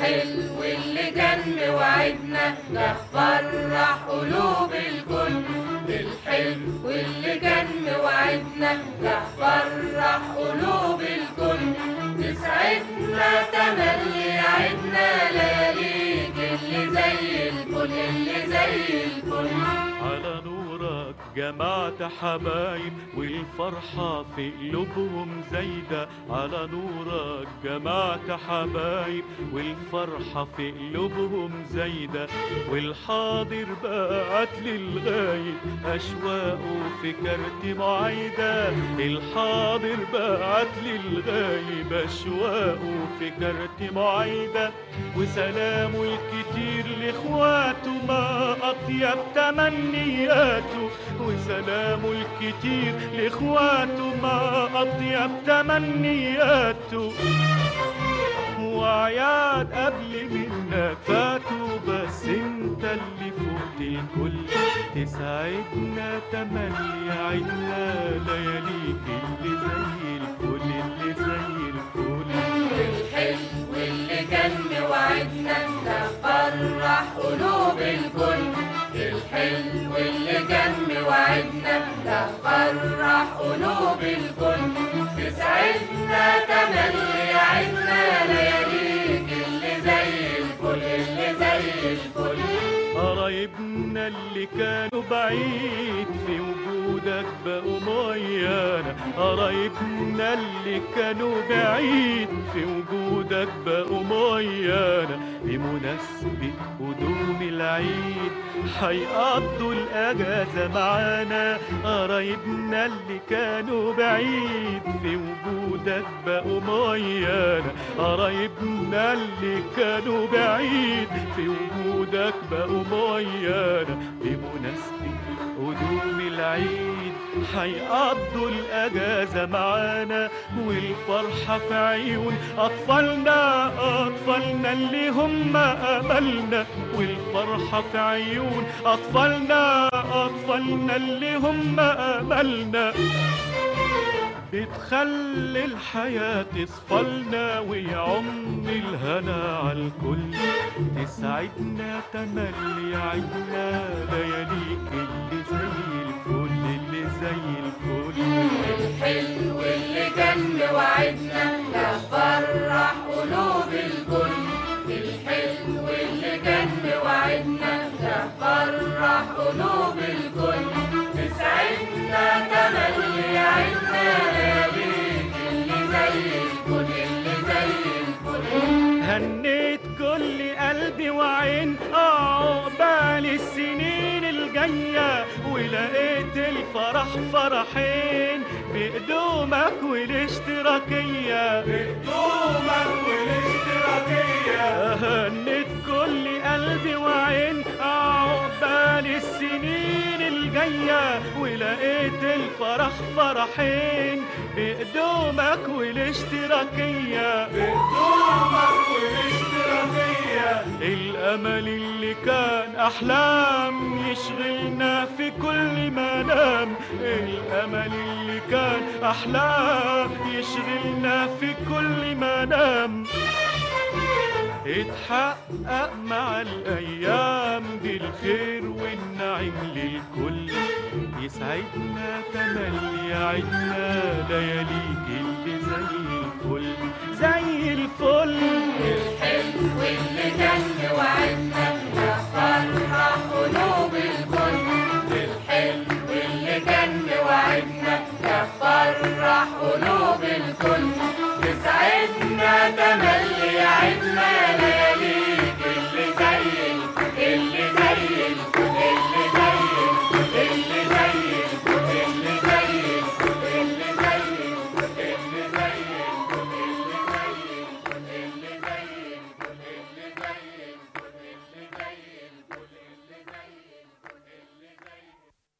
الحلو اللي كان موعدنا ده قلوب الكل. الحلو اللي كان موعدنا ده قلوب الكل. تسعدنا تملي عدنا لياليك اللي زي الفل اللي زي الفل. على نورك جمعت حبايب والفرحة في قلوبهم زايدة على نورك. جمعت حبايب والفرحة في قلوبهم زايدة. والحاضر بعت للغايب أشواقه في كارت معايدة. الحاضر بعت للغايب أشواقه في كارت معايدة. وسلامه الكتير لإخواته ما أطيب تمنياته وسلامه الكتير لإخواته ما أطيب تمنياته وعياد قبل منك فاتوا بس انت اللي فوق الكل. تسعدنا تملي عدنا لياليك اللي زي الفل اللي زي موعدنا ده فرح قلوب الكل. تسعدنا تملي عدنا لياليك اللي زي الفل اللي زي الفل. قرايبنا اللي كانوا بعيد في وجودك بقوا ميانا قرايبنا اللي كانوا بعيد في وجودك بقوا ميانا بمناسبة قدوم العيد هيقضوا الأجازة معانا قرايبنا اللي كانوا بعيد في وجودك بقوا ميانا قرايبنا اللي كانوا بعيد في وجودك بقوا ميانا بمناسبة قدوم العيد هيقضوا الأجازة معانا والفرحة في عيون أطفالنا أطفالنا اللي هم أملنا. والفرحة في عيون أطفالنا أطفالنا اللي هم أملنا. بتخلي الحياة تصفلنا ويعم الهنا على الكل تسعدنا تملي عدنا لياليك اللي زي الفل اللي زي الفل. الحلو اللي كان موعدنا ده فرح قلوب الكل. الحلو اللي كان موعدنا ده فرح قلوب الكل. قلبي وعين. عقبال السنين الجاية ولقيت الفرح فرحين. بقدومك والاشتراكية. بقدومك والاشتراكية. هنيت كل قلبي وعين. عقبال السنين الجاية ولقيت الفرح فرحين. بقدومك والاشتراكية. بقدومك والاشتراكية. الأمل اللي كان أحلام يشغلنا في كل منام الأمل اللي كان أحلام يشغلنا في كل منام اتحقق مع الأيام بالخير والنعيم للكل. يسعدنا تملي عدنا لياليك اللي زي الفل. زي الفل.